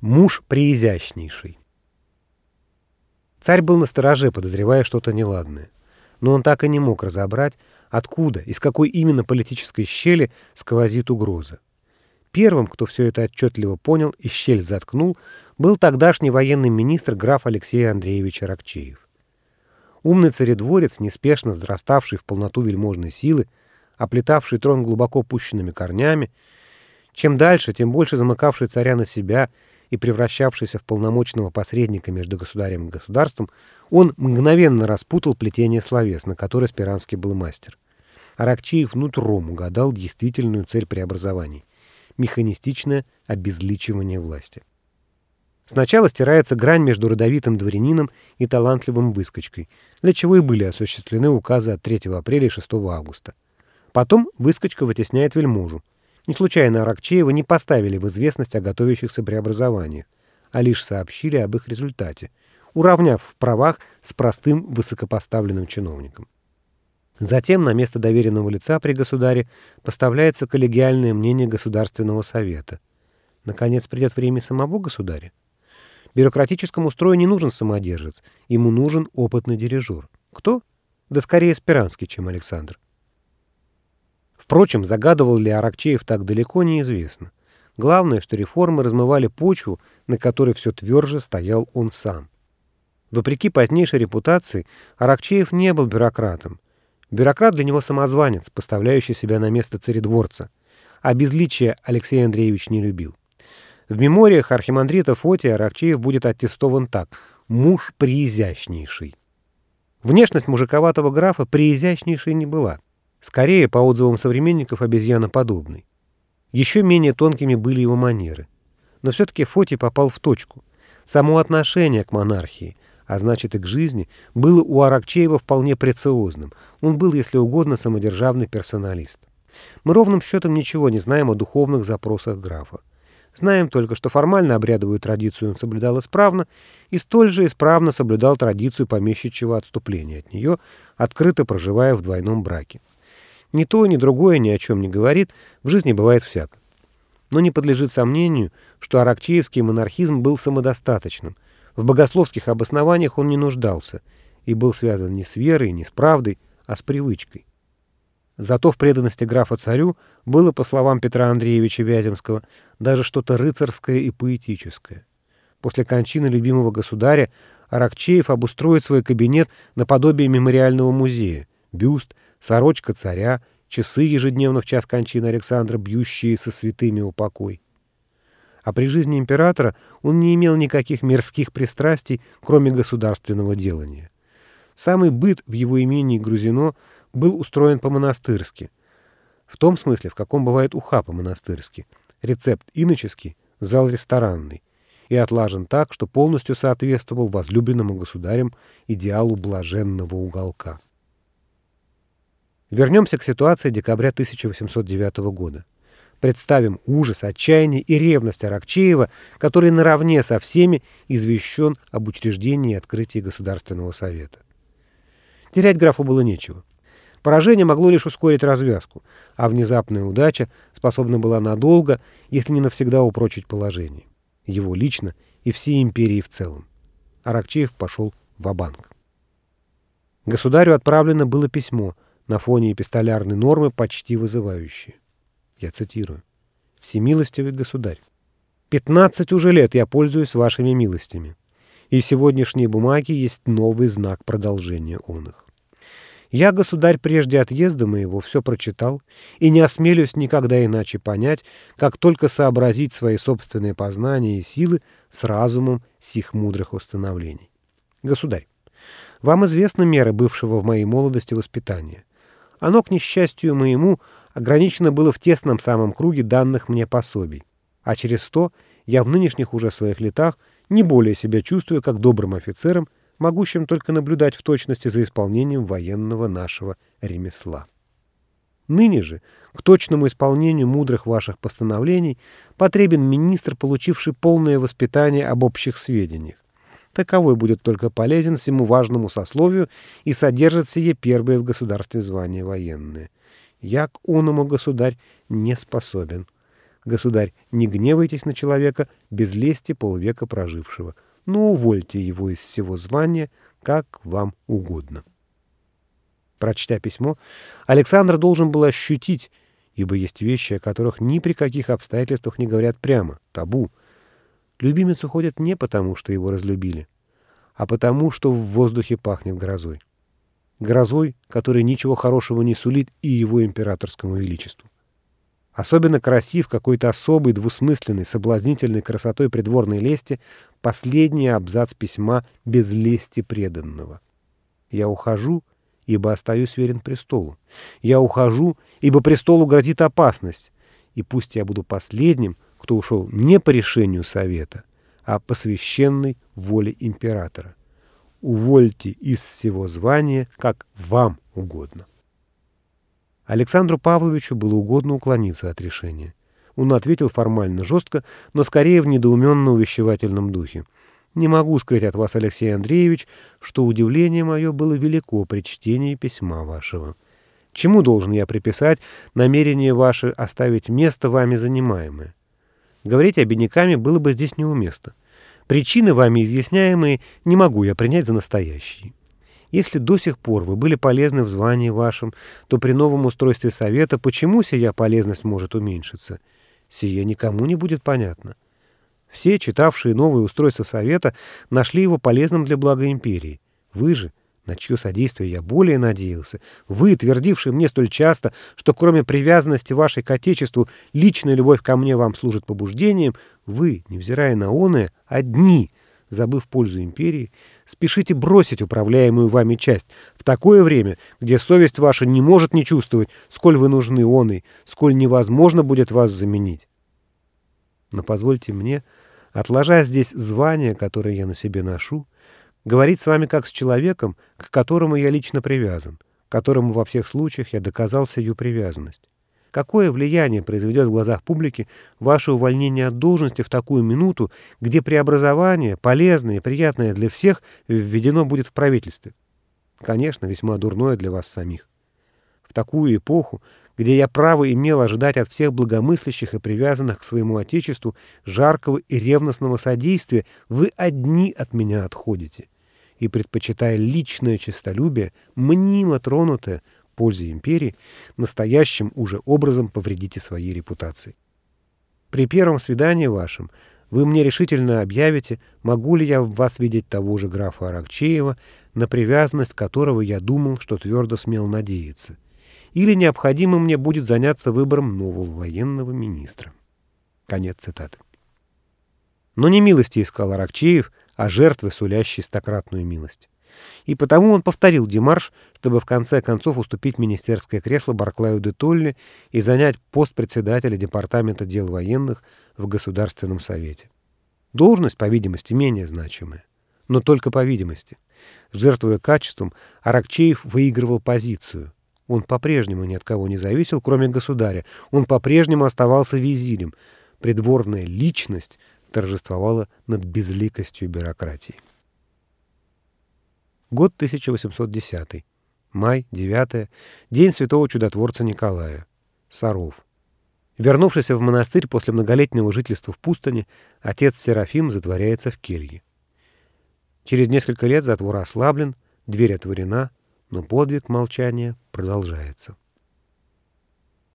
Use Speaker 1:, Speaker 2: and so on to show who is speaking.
Speaker 1: Муж преизящнейший. Царь был настороже, подозревая что-то неладное. Но он так и не мог разобрать, откуда, из какой именно политической щели сквозит угроза. Первым, кто все это отчетливо понял и щель заткнул, был тогдашний военный министр граф Алексей Андреевич Аракчеев. Умный царедворец, неспешно взраставший в полноту вельможной силы, оплетавший трон глубоко пущенными корнями, чем дальше, тем больше замыкавший царя на себя – и превращавшийся в полномочного посредника между государем и государством, он мгновенно распутал плетение словес, на которое Спиранский был мастер. Аракчеев нутром угадал действительную цель преобразований — механистичное обезличивание власти. Сначала стирается грань между родовитым дворянином и талантливым выскочкой, для чего и были осуществлены указы от 3 апреля и 6 августа. Потом выскочка вытесняет вельможу, не случайно Аракчеева не поставили в известность о готовящихся преобразованиях, а лишь сообщили об их результате, уравняв в правах с простым высокопоставленным чиновником. Затем на место доверенного лица при государе поставляется коллегиальное мнение Государственного совета. Наконец придет время самого государя. Бюрократическому строю не нужен самодержец, ему нужен опытный дирижер. Кто? Да скорее Спиранский, чем Александр. Впрочем, загадывал ли Аракчеев так далеко, неизвестно. Главное, что реформы размывали почву, на которой все тверже стоял он сам. Вопреки позднейшей репутации, Аракчеев не был бюрократом. Бюрократ для него самозванец, поставляющий себя на место царедворца. А безличия Алексей Андреевич не любил. В мемориях архимандрита Фотия Аракчеев будет аттестован так «муж преизящнейший». Внешность мужиковатого графа преизящнейшей не была. Скорее, по отзывам современников, обезьяноподобный. Еще менее тонкими были его манеры. Но все-таки Фоти попал в точку. Само отношение к монархии, а значит и к жизни, было у Аракчеева вполне прециозным. Он был, если угодно, самодержавный персоналист. Мы ровным счетом ничего не знаем о духовных запросах графа. Знаем только, что формально обрядовую традицию он соблюдал исправно и столь же исправно соблюдал традицию помещичьего отступления от нее, открыто проживая в двойном браке. Ни то, ни другое ни о чем не говорит, в жизни бывает всяко. Но не подлежит сомнению, что аракчеевский монархизм был самодостаточным. В богословских обоснованиях он не нуждался и был связан не с верой, не с правдой, а с привычкой. Зато в преданности графа царю было, по словам Петра Андреевича Вяземского, даже что-то рыцарское и поэтическое. После кончины любимого государя Аракчеев обустроит свой кабинет наподобие мемориального музея, бюст – сорочка царя, часы ежедневно в час кончины Александра, бьющие со святыми упокой. А при жизни императора он не имел никаких мирских пристрастий, кроме государственного делания. Самый быт в его имении Грузино был устроен по-монастырски. В том смысле, в каком бывает уха по-монастырски. Рецепт иноческий, зал ресторанный. И отлажен так, что полностью соответствовал возлюбленному государем идеалу блаженного уголка. Вернемся к ситуации декабря 1809 года. Представим ужас, отчаяние и ревность Аракчеева, который наравне со всеми извещен об учреждении и открытии Государственного совета. Терять графу было нечего. Поражение могло лишь ускорить развязку, а внезапная удача способна была надолго, если не навсегда упрочить положение. Его лично и всей империи в целом. Аракчеев пошел в банк Государю отправлено было письмо – на фоне эпистолярной нормы почти вызывающие. Я цитирую. «Всемилостивый государь, пятнадцать уже лет я пользуюсь вашими милостями, и сегодняшние бумаги есть новый знак продолжения он их. Я, государь, прежде отъезда моего все прочитал и не осмелюсь никогда иначе понять, как только сообразить свои собственные познания и силы с разумом сих мудрых установлений. Государь, вам известна мера бывшего в моей молодости воспитания. Оно, к несчастью моему, ограничено было в тесном самом круге данных мне пособий. А через сто я в нынешних уже своих летах не более себя чувствую как добрым офицером, могущим только наблюдать в точности за исполнением военного нашего ремесла. Ныне же, к точному исполнению мудрых ваших постановлений, потребен министр, получивший полное воспитание об общих сведениях, таковой будет только полезен всему важному сословию и содержит сие первое в государстве звание военное. Я к уному, государь, не способен. Государь, не гневайтесь на человека, без лести полвека прожившего, но увольте его из всего звания, как вам угодно. Прочтя письмо, Александр должен был ощутить, ибо есть вещи, о которых ни при каких обстоятельствах не говорят прямо, табу. Любимец уходит не потому, что его разлюбили, а потому, что в воздухе пахнет грозой. Грозой, который ничего хорошего не сулит и его императорскому величеству. Особенно красив какой-то особой, двусмысленной, соблазнительной красотой придворной лести последний абзац письма без лести преданного. «Я ухожу, ибо остаюсь верен престолу. Я ухожу, ибо престолу грозит опасность. И пусть я буду последним, кто ушел не по решению совета, а по священной воле императора. Увольте из всего звания, как вам угодно». Александру Павловичу было угодно уклониться от решения. Он ответил формально жестко, но скорее в недоуменно-увещевательном духе. «Не могу скрыть от вас, Алексей Андреевич, что удивление мое было велико при чтении письма вашего. Чему должен я приписать намерение ваше оставить место вами занимаемое? Говорить обиняками было бы здесь неуместно. Причины вами изъясняемые не могу я принять за настоящие. Если до сих пор вы были полезны в звании вашем, то при новом устройстве совета почему сия полезность может уменьшиться? Сие никому не будет понятно. Все, читавшие новое устройство совета, нашли его полезным для блага империи. Вы же, на чье содействие я более надеялся, вы, твердившие мне столь часто, что кроме привязанности вашей к Отечеству личная любовь ко мне вам служит побуждением, вы, невзирая на оное, одни — забыв пользу империи, спешите бросить управляемую вами часть в такое время, где совесть ваша не может не чувствовать, сколь вы нужны он и сколь невозможно будет вас заменить. Но позвольте мне, отложа здесь звание, которое я на себе ношу, говорить с вами как с человеком, к которому я лично привязан, которому во всех случаях я доказал сию привязанность. Какое влияние произведет в глазах публики ваше увольнение от должности в такую минуту, где преобразование, полезное и приятное для всех, введено будет в правительстве? Конечно, весьма дурное для вас самих. В такую эпоху, где я право имел ожидать от всех благомыслящих и привязанных к своему Отечеству жаркого и ревностного содействия, вы одни от меня отходите. И, предпочитая личное честолюбие, мнимо тронутое, пользе империи, настоящим уже образом повредите своей репутации. При первом свидании вашем вы мне решительно объявите, могу ли я в вас видеть того же графа Аракчеева, на привязанность которого я думал, что твердо смел надеяться. Или необходимо мне будет заняться выбором нового военного министра. Конец цитаты. Но не милости искал Аракчеев, а жертвы, сулящие стократную милость. И потому он повторил демарш, чтобы в конце концов уступить министерское кресло Барклаю де Толли и занять пост председателя Департамента дел военных в Государственном совете. Должность, по видимости, менее значимая. Но только по видимости. Жертвуя качеством, Аракчеев выигрывал позицию. Он по-прежнему ни от кого не зависел, кроме государя. Он по-прежнему оставался визирем. Придворная личность торжествовала над безликостью бюрократии. Год 1810. Май, 9. День святого чудотворца Николая. Саров. Вернувшись в монастырь после многолетнего жительства в пустыне, отец Серафим затворяется в келье. Через несколько лет затвор ослаблен, дверь отворена, но подвиг молчания продолжается.